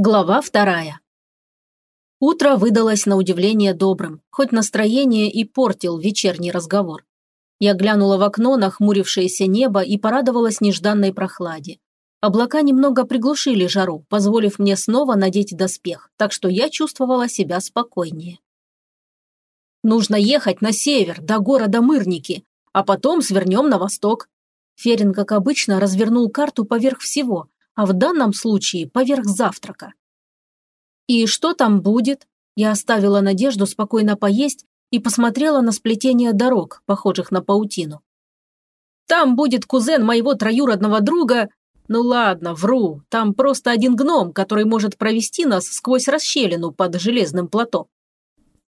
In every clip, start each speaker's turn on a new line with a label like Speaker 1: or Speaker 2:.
Speaker 1: Глава вторая. Утро выдалось на удивление добрым, хоть настроение и портил вечерний разговор. Я глянула в окно на хмурившееся небо и порадовалась нежданной прохладе. Облака немного приглушили жару, позволив мне снова надеть доспех, так что я чувствовала себя спокойнее. «Нужно ехать на север, до города Мырники, а потом свернем на восток». Ферин, как обычно, развернул карту поверх всего, а в данном случае поверх завтрака. «И что там будет?» Я оставила Надежду спокойно поесть и посмотрела на сплетение дорог, похожих на паутину. «Там будет кузен моего троюродного друга...» «Ну ладно, вру, там просто один гном, который может провести нас сквозь расщелину под железным плато».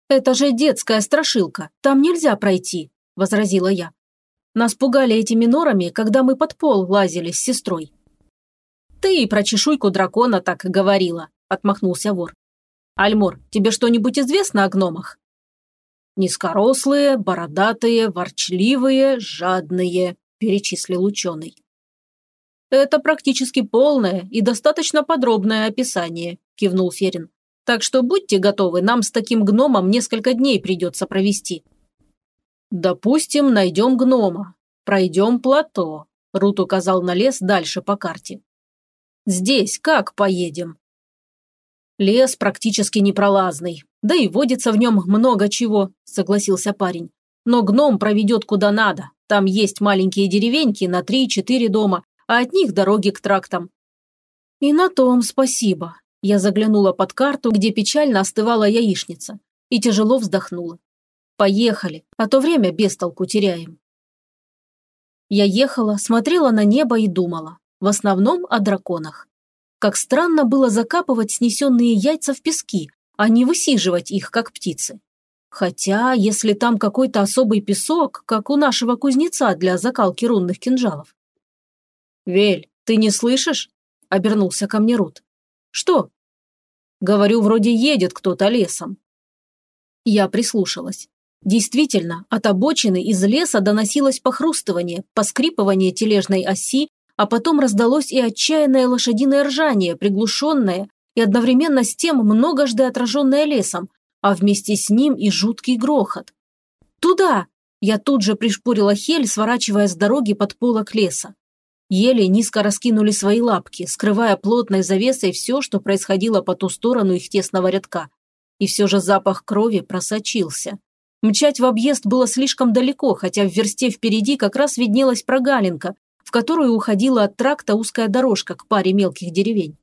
Speaker 1: «Это же детская страшилка, там нельзя пройти», – возразила я. «Нас пугали этими норами, когда мы под пол лазили с сестрой. «Ты и про чешуйку дракона так говорила», – отмахнулся вор. «Альмор, тебе что-нибудь известно о гномах?» «Низкорослые, бородатые, ворчливые, жадные», – перечислил ученый. «Это практически полное и достаточно подробное описание», – кивнул Ферин. «Так что будьте готовы, нам с таким гномом несколько дней придется провести». «Допустим, найдем гнома. Пройдем плато», – Рут указал на лес дальше по карте. Здесь как поедем?» «Лес практически непролазный, да и водится в нем много чего», – согласился парень. «Но гном проведет куда надо. Там есть маленькие деревеньки на три-четыре дома, а от них дороги к трактам». «И на том спасибо». Я заглянула под карту, где печально остывала яичница, и тяжело вздохнула. «Поехали, а то время без толку теряем». Я ехала, смотрела на небо и думала в основном о драконах. Как странно было закапывать снесенные яйца в пески, а не высиживать их, как птицы. Хотя, если там какой-то особый песок, как у нашего кузнеца для закалки рунных кинжалов. «Вель, ты не слышишь?» – обернулся ко мне Рут. «Что?» «Говорю, вроде едет кто-то лесом». Я прислушалась. Действительно, от обочины из леса доносилось похрустывание, поскрипывание тележной оси а потом раздалось и отчаянное лошадиное ржание, приглушенное и одновременно с тем многожды отраженное лесом, а вместе с ним и жуткий грохот. «Туда!» Я тут же пришпорила Хель, сворачивая с дороги под полок леса. Ели низко раскинули свои лапки, скрывая плотной завесой все, что происходило по ту сторону их тесного рядка. И все же запах крови просочился. Мчать в объезд было слишком далеко, хотя в версте впереди как раз виднелась прогалинка, в которую уходила от тракта узкая дорожка к паре мелких деревень.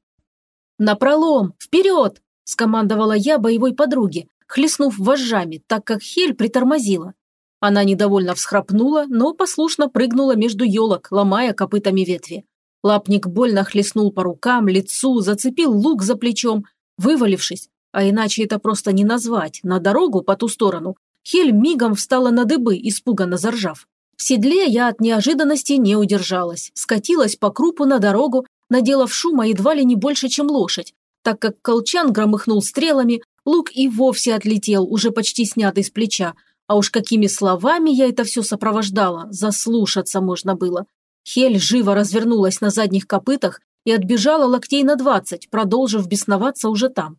Speaker 1: «Напролом! Вперед!» – скомандовала я боевой подруге, хлестнув вожжами, так как Хель притормозила. Она недовольно всхрапнула, но послушно прыгнула между елок, ломая копытами ветви. Лапник больно хлестнул по рукам, лицу, зацепил лук за плечом, вывалившись, а иначе это просто не назвать, на дорогу по ту сторону. Хель мигом встала на дыбы, испуганно заржав. В седле я от неожиданности не удержалась, скатилась по крупу на дорогу, наделав шума едва ли не больше, чем лошадь, так как колчан громыхнул стрелами, лук и вовсе отлетел, уже почти снятый с плеча. А уж какими словами я это все сопровождала, заслушаться можно было. Хель живо развернулась на задних копытах и отбежала локтей на двадцать, продолжив бесноваться уже там.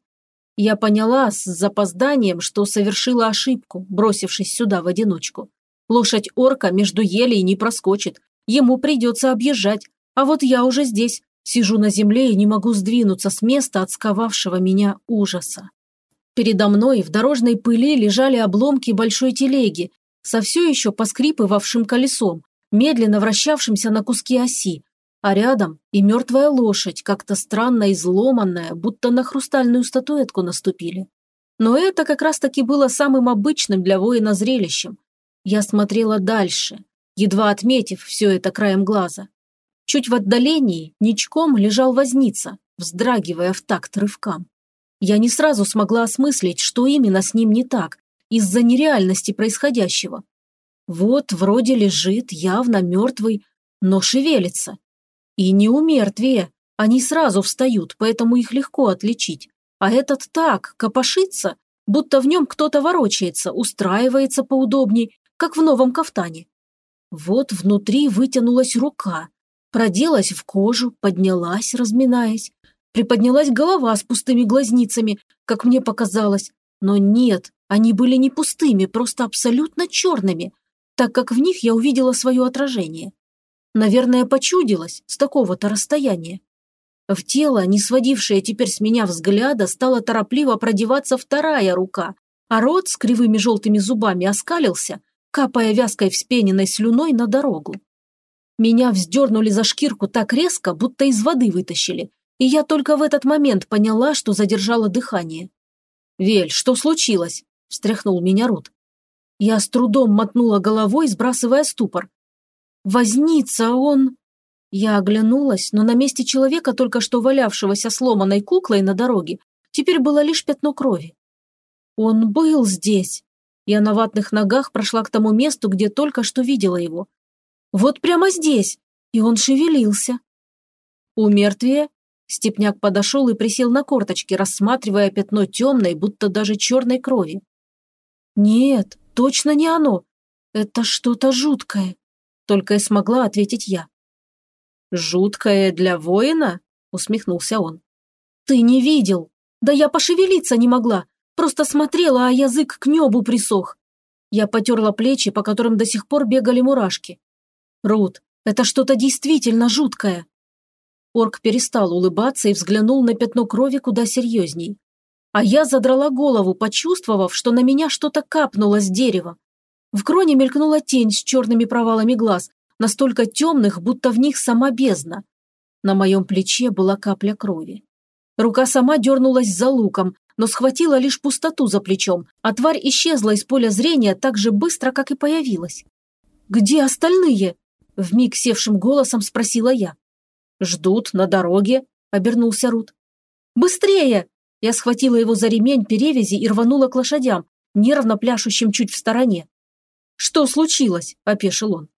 Speaker 1: Я поняла с запозданием, что совершила ошибку, бросившись сюда в одиночку. Лошадь орка между елей не проскочит. Ему придется объезжать. А вот я уже здесь. Сижу на земле и не могу сдвинуться с места от сковавшего меня ужаса. Передо мной в дорожной пыли лежали обломки большой телеги со все еще поскрипывавшим колесом, медленно вращавшимся на куски оси, а рядом и мертвая лошадь, как-то странно изломанная, будто на хрустальную статуэтку наступили. Но это как раз-таки было самым обычным для воина зрелищем. Я смотрела дальше, едва отметив все это краем глаза. Чуть в отдалении ничком лежал возница, вздрагивая в такт рывкам. Я не сразу смогла осмыслить, что именно с ним не так, из-за нереальности происходящего. Вот вроде лежит, явно мертвый, но шевелится. И не у мертвее, они сразу встают, поэтому их легко отличить. А этот так, копошится, будто в нем кто-то ворочается, устраивается поудобней как в новом кафтане. Вот внутри вытянулась рука, проделась в кожу, поднялась, разминаясь. Приподнялась голова с пустыми глазницами, как мне показалось. Но нет, они были не пустыми, просто абсолютно черными, так как в них я увидела свое отражение. Наверное, почудилось с такого-то расстояния. В тело, не сводившее теперь с меня взгляда, стала торопливо продеваться вторая рука, а рот с кривыми желтыми зубами оскалился, капая вязкой вспененной слюной на дорогу. Меня вздернули за шкирку так резко, будто из воды вытащили, и я только в этот момент поняла, что задержала дыхание. «Вель, что случилось?» – встряхнул меня Рут. Я с трудом мотнула головой, сбрасывая ступор. «Возница, он...» Я оглянулась, но на месте человека, только что валявшегося сломанной куклой на дороге, теперь было лишь пятно крови. Он был здесь. Я на ватных ногах прошла к тому месту, где только что видела его. Вот прямо здесь. И он шевелился. У мертвия Степняк подошел и присел на корточки, рассматривая пятно темной, будто даже черной крови. «Нет, точно не оно. Это что-то жуткое», – только и смогла ответить я. «Жуткое для воина?» – усмехнулся он. «Ты не видел. Да я пошевелиться не могла. Просто смотрела, а язык к небу присох. Я потерла плечи, по которым до сих пор бегали мурашки. Рут, это что-то действительно жуткое. Орк перестал улыбаться и взглянул на пятно крови куда серьезней. А я задрала голову, почувствовав, что на меня что-то капнуло с дерева. В кроне мелькнула тень с черными провалами глаз, настолько темных, будто в них сама бездна. На моем плече была капля крови. Рука сама дернулась за луком, но схватила лишь пустоту за плечом, а тварь исчезла из поля зрения так же быстро, как и появилась. «Где остальные?» – вмиг севшим голосом спросила я. «Ждут на дороге», – обернулся Рут. «Быстрее!» Я схватила его за ремень перевязи и рванула к лошадям, нервно пляшущим чуть в стороне. «Что случилось?» – опешил он.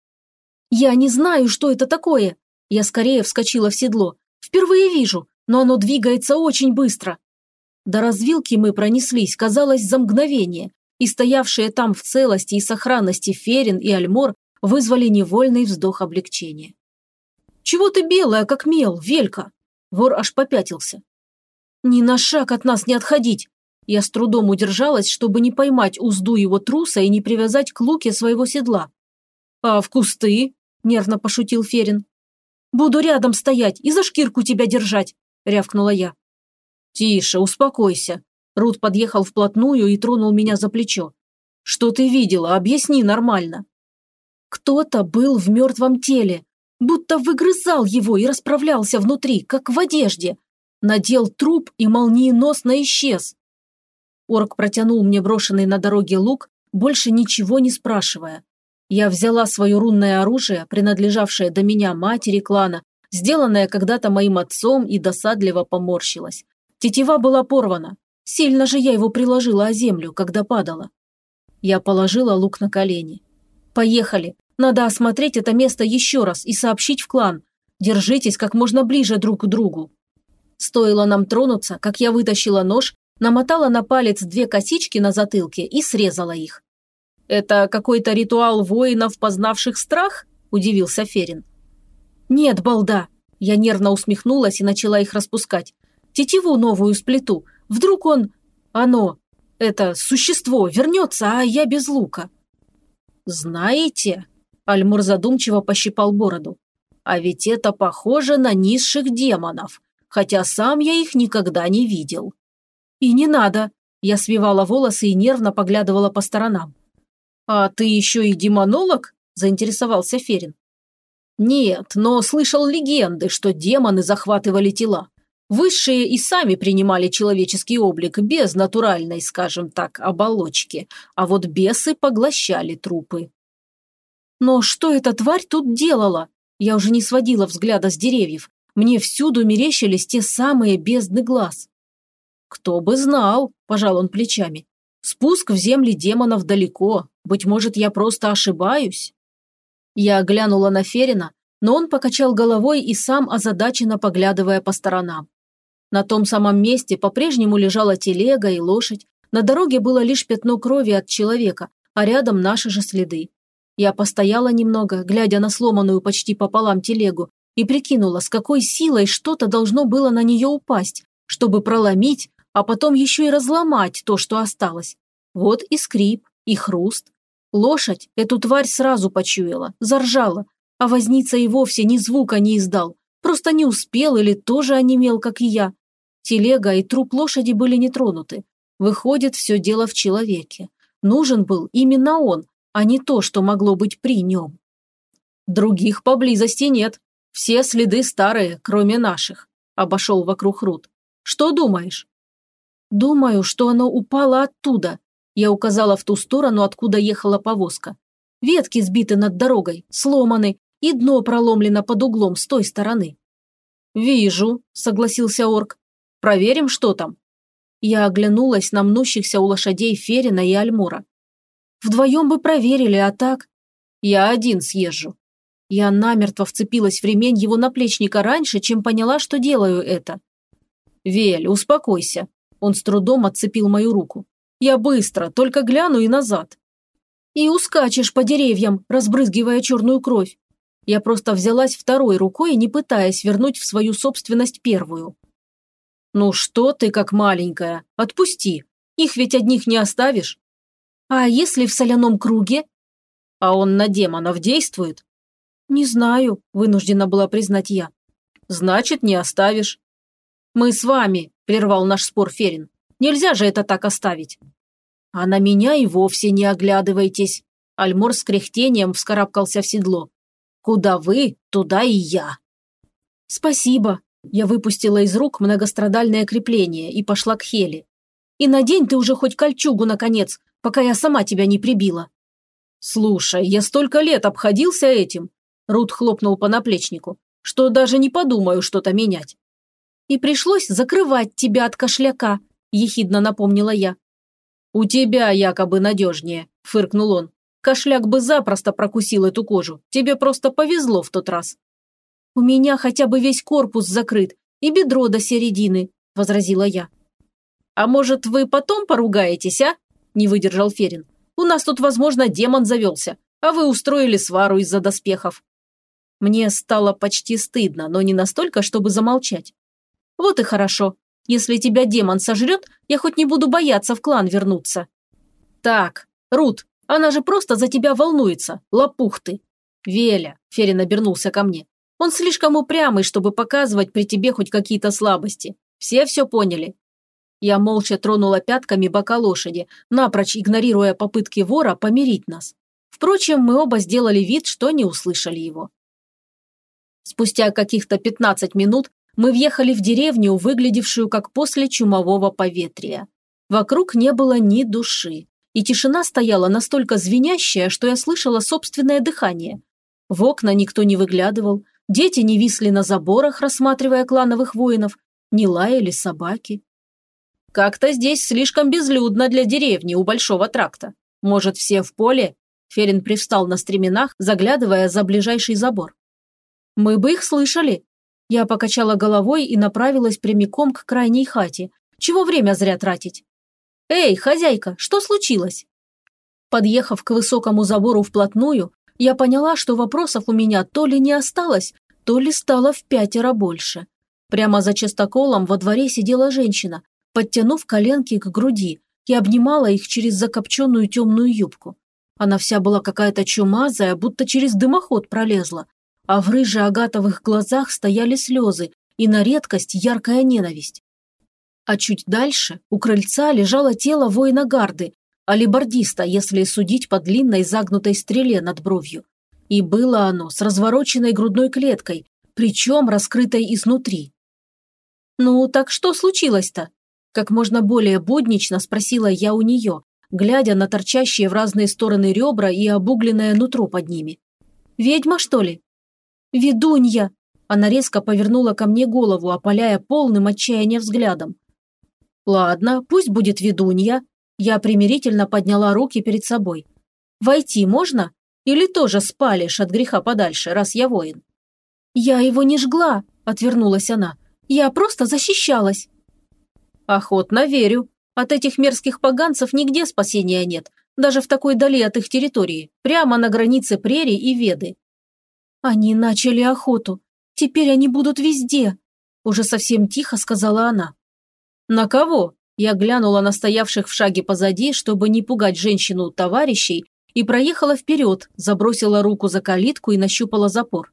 Speaker 1: «Я не знаю, что это такое!» Я скорее вскочила в седло. «Впервые вижу, но оно двигается очень быстро!» До развилки мы пронеслись, казалось, за мгновение, и стоявшие там в целости и сохранности Ферин и Альмор вызвали невольный вздох облегчения. «Чего ты белая, как мел, Велька?» Вор аж попятился. «Ни на шаг от нас не отходить!» Я с трудом удержалась, чтобы не поймать узду его труса и не привязать к луке своего седла. «А в кусты?» – нервно пошутил Ферин. «Буду рядом стоять и за шкирку тебя держать!» – рявкнула я. «Тише, успокойся». Рут подъехал вплотную и тронул меня за плечо. «Что ты видела? Объясни нормально». Кто-то был в мертвом теле, будто выгрызал его и расправлялся внутри, как в одежде. Надел труп и молниеносно исчез. Орк протянул мне брошенный на дороге лук, больше ничего не спрашивая. Я взяла свое рунное оружие, принадлежавшее до меня матери клана, сделанное когда-то моим отцом и досадливо поморщилась. Тетива была порвана. Сильно же я его приложила о землю, когда падала. Я положила лук на колени. «Поехали. Надо осмотреть это место еще раз и сообщить в клан. Держитесь как можно ближе друг к другу». Стоило нам тронуться, как я вытащила нож, намотала на палец две косички на затылке и срезала их. «Это какой-то ритуал воинов, познавших страх?» – удивился Ферин. «Нет, балда!» Я нервно усмехнулась и начала их распускать тетиву новую сплету. Вдруг он... Оно... Это существо вернется, а я без лука. Знаете, Альмур задумчиво пощипал бороду. А ведь это похоже на низших демонов, хотя сам я их никогда не видел. И не надо. Я свивала волосы и нервно поглядывала по сторонам. «А ты еще и демонолог?» – заинтересовался Ферин. «Нет, но слышал легенды, что демоны захватывали тела. Высшие и сами принимали человеческий облик без натуральной, скажем так, оболочки, а вот бесы поглощали трупы. Но что эта тварь тут делала? Я уже не сводила взгляда с деревьев. Мне всюду мерещились те самые бездны глаз. «Кто бы знал», – пожал он плечами. «Спуск в земли демонов далеко. Быть может, я просто ошибаюсь?» Я глянула на Ферина, но он покачал головой и сам озадаченно поглядывая по сторонам. На том самом месте по-прежнему лежала телега и лошадь, на дороге было лишь пятно крови от человека, а рядом наши же следы. Я постояла немного, глядя на сломанную почти пополам телегу, и прикинула, с какой силой что-то должно было на нее упасть, чтобы проломить, а потом еще и разломать то, что осталось. Вот и скрип, и хруст. Лошадь эту тварь сразу почуяла, заржала, а возница и вовсе ни звука не издал, просто не успел или тоже онемел, как и я. Телега и труп лошади были не тронуты. Выходит, все дело в человеке. Нужен был именно он, а не то, что могло быть при нем. Других поблизости нет. Все следы старые, кроме наших. Обошел вокруг Рут. Что думаешь? Думаю, что оно упало оттуда. Я указала в ту сторону, откуда ехала повозка. Ветки сбиты над дорогой, сломаны, и дно проломлено под углом с той стороны. «Вижу», – согласился орк. Проверим, что там». Я оглянулась на мнущихся у лошадей Ферина и Альмура. «Вдвоем бы проверили, а так...» «Я один съезжу». Я намертво вцепилась в ремень его наплечника раньше, чем поняла, что делаю это. «Вель, успокойся». Он с трудом отцепил мою руку. «Я быстро, только гляну и назад». «И ускачешь по деревьям, разбрызгивая черную кровь». Я просто взялась второй рукой, не пытаясь вернуть в свою собственность первую. «Ну что ты как маленькая? Отпусти. Их ведь одних не оставишь». «А если в соляном круге?» «А он на демонов действует?» «Не знаю», – вынуждена была признать я. «Значит, не оставишь». «Мы с вами», – прервал наш спор Ферин. «Нельзя же это так оставить». «А на меня и вовсе не оглядывайтесь». Альмор с кряхтением вскарабкался в седло. «Куда вы, туда и я». «Спасибо», я выпустила из рук многострадальное крепление и пошла к Хеле. «И надень ты уже хоть кольчугу, наконец, пока я сама тебя не прибила». «Слушай, я столько лет обходился этим», – Рут хлопнул по наплечнику, – «что даже не подумаю что-то менять». «И пришлось закрывать тебя от кошляка», – ехидно напомнила я. «У тебя якобы надежнее», – фыркнул он. «Кошляк бы запросто прокусил эту кожу. Тебе просто повезло в тот раз». «У меня хотя бы весь корпус закрыт и бедро до середины», – возразила я. «А может, вы потом поругаетесь, а?» – не выдержал Ферин. «У нас тут, возможно, демон завелся, а вы устроили свару из-за доспехов». Мне стало почти стыдно, но не настолько, чтобы замолчать. «Вот и хорошо. Если тебя демон сожрет, я хоть не буду бояться в клан вернуться». «Так, Рут, она же просто за тебя волнуется, лопух ты». «Веля», – Ферин обернулся ко мне, он слишком упрямый, чтобы показывать при тебе хоть какие-то слабости. Все все поняли?» Я молча тронула пятками бока лошади, напрочь игнорируя попытки вора помирить нас. Впрочем, мы оба сделали вид, что не услышали его. Спустя каких-то 15 минут мы въехали в деревню, выглядевшую как после чумового поветрия. Вокруг не было ни души, и тишина стояла настолько звенящая, что я слышала собственное дыхание. В окна никто не выглядывал, Дети не висли на заборах, рассматривая клановых воинов, не лаяли собаки. «Как-то здесь слишком безлюдно для деревни у Большого тракта. Может, все в поле?» Ферин привстал на стременах, заглядывая за ближайший забор. «Мы бы их слышали». Я покачала головой и направилась прямиком к крайней хате. Чего время зря тратить? «Эй, хозяйка, что случилось?» Подъехав к высокому забору вплотную, я поняла, что вопросов у меня то ли не осталось, то ли стало в пятеро больше. Прямо за частоколом во дворе сидела женщина, подтянув коленки к груди и обнимала их через закопченную темную юбку. Она вся была какая-то чумазая, будто через дымоход пролезла, а в рыже-агатовых глазах стояли слезы и на редкость яркая ненависть. А чуть дальше у крыльца лежало тело воина гарды, алибардиста, если судить по длинной загнутой стреле над бровью. И было оно с развороченной грудной клеткой, причем раскрытой изнутри. «Ну, так что случилось-то?» Как можно более буднично спросила я у нее, глядя на торчащие в разные стороны ребра и обугленное нутро под ними. «Ведьма, что ли?» «Ведунья!» Она резко повернула ко мне голову, опаляя полным отчаяния взглядом. «Ладно, пусть будет ведунья, я примирительно подняла руки перед собой. «Войти можно? Или тоже спалишь от греха подальше, раз я воин?» «Я его не жгла», – отвернулась она. «Я просто защищалась». «Охотно верю. От этих мерзких поганцев нигде спасения нет, даже в такой дали от их территории, прямо на границе прерий и веды». «Они начали охоту. Теперь они будут везде!» Уже совсем тихо сказала она. «На кого?» Я глянула на стоявших в шаге позади, чтобы не пугать женщину товарищей, и проехала вперед, забросила руку за калитку и нащупала запор.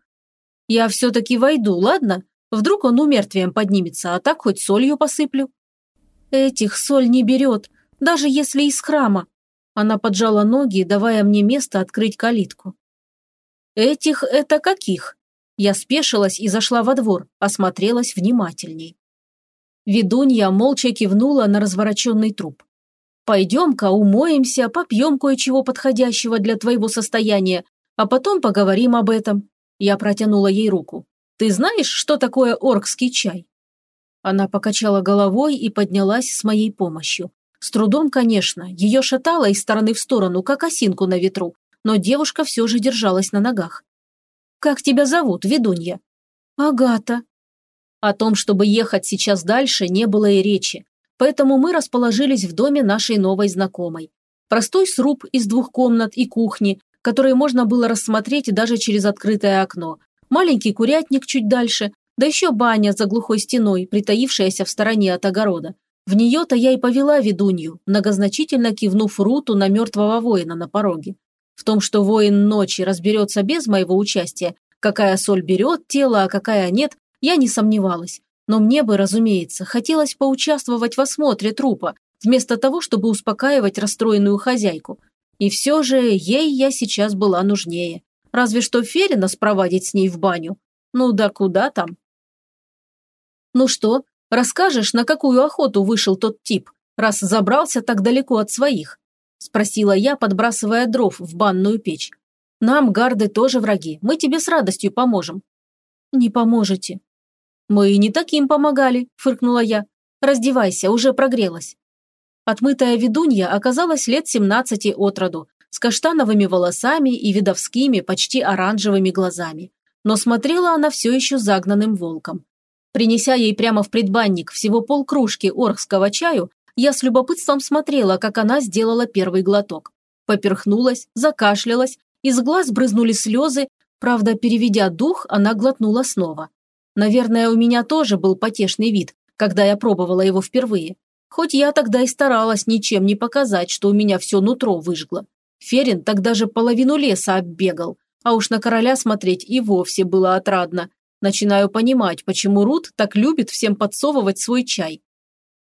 Speaker 1: «Я все-таки войду, ладно? Вдруг он умертвием поднимется, а так хоть солью посыплю». «Этих соль не берет, даже если из храма». Она поджала ноги, давая мне место открыть калитку. «Этих это каких?» Я спешилась и зашла во двор, осмотрелась внимательней. Ведунья молча кивнула на развороченный труп. «Пойдем-ка умоемся, попьем кое-чего подходящего для твоего состояния, а потом поговорим об этом». Я протянула ей руку. «Ты знаешь, что такое оркский чай?» Она покачала головой и поднялась с моей помощью. С трудом, конечно, ее шатало из стороны в сторону, как осинку на ветру, но девушка все же держалась на ногах. «Как тебя зовут, ведунья?» «Агата». О том, чтобы ехать сейчас дальше, не было и речи, поэтому мы расположились в доме нашей новой знакомой. Простой сруб из двух комнат и кухни, которые можно было рассмотреть даже через открытое окно, маленький курятник чуть дальше, да еще баня за глухой стеной, притаившаяся в стороне от огорода. В нее-то я и повела ведунью, многозначительно кивнув Руту на мертвого воина на пороге. В том, что воин ночи разберется без моего участия, какая соль берет тело, а какая нет, я не сомневалась. Но мне бы, разумеется, хотелось поучаствовать в осмотре трупа, вместо того, чтобы успокаивать расстроенную хозяйку. И все же ей я сейчас была нужнее. Разве что Ферина спровадить с ней в баню. Ну да куда там? Ну что, расскажешь, на какую охоту вышел тот тип, раз забрался так далеко от своих? – спросила я, подбрасывая дров в банную печь. «Нам гарды тоже враги, мы тебе с радостью поможем». «Не поможете». «Мы и не таким помогали», – фыркнула я. «Раздевайся, уже прогрелась». Отмытая ведунья оказалась лет семнадцати от роду, с каштановыми волосами и видовскими, почти оранжевыми глазами. Но смотрела она все еще загнанным волком. Принеся ей прямо в предбанник всего полкружки орхского чаю, я с любопытством смотрела, как она сделала первый глоток. Поперхнулась, закашлялась, из глаз брызнули слезы, правда, переведя дух, она глотнула снова. Наверное, у меня тоже был потешный вид, когда я пробовала его впервые. Хоть я тогда и старалась ничем не показать, что у меня все нутро выжгло. Ферин тогда же половину леса оббегал, а уж на короля смотреть и вовсе было отрадно. Начинаю понимать, почему Рут так любит всем подсовывать свой чай.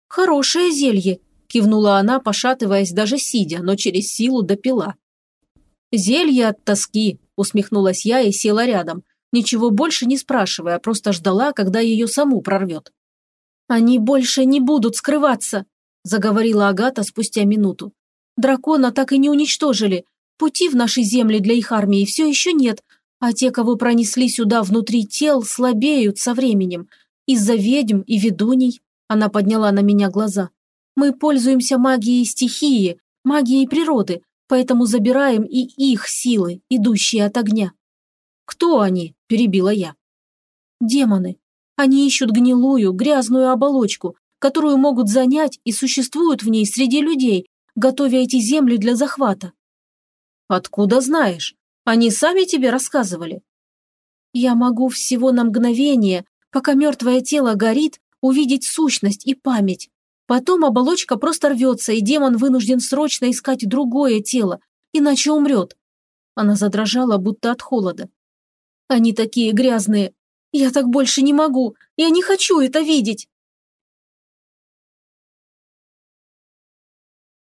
Speaker 1: «Хорошее зелье», – кивнула она, пошатываясь даже сидя, но через силу допила. «Зелье от тоски», – усмехнулась я и села рядом, ничего больше не спрашивая, просто ждала, когда ее саму прорвет. «Они больше не будут скрываться», – заговорила Агата спустя минуту. «Дракона так и не уничтожили. Пути в наши земли для их армии все еще нет, а те, кого пронесли сюда внутри тел, слабеют со временем. Из-за ведьм и ведуней. Она подняла на меня глаза. «Мы пользуемся магией стихии, магией природы, поэтому забираем и их силы, идущие от огня». «Кто они?» – перебила я. «Демоны. Они ищут гнилую, грязную оболочку, которую могут занять и существуют в ней среди людей, готовя эти земли для захвата». «Откуда знаешь? Они сами тебе рассказывали?» «Я могу всего на мгновение, пока мертвое тело горит, увидеть сущность и память. Потом оболочка просто рвется, и демон вынужден срочно искать другое тело, иначе умрет. Она задрожала, будто от холода. Они такие грязные. Я так больше не могу. Я не хочу это видеть.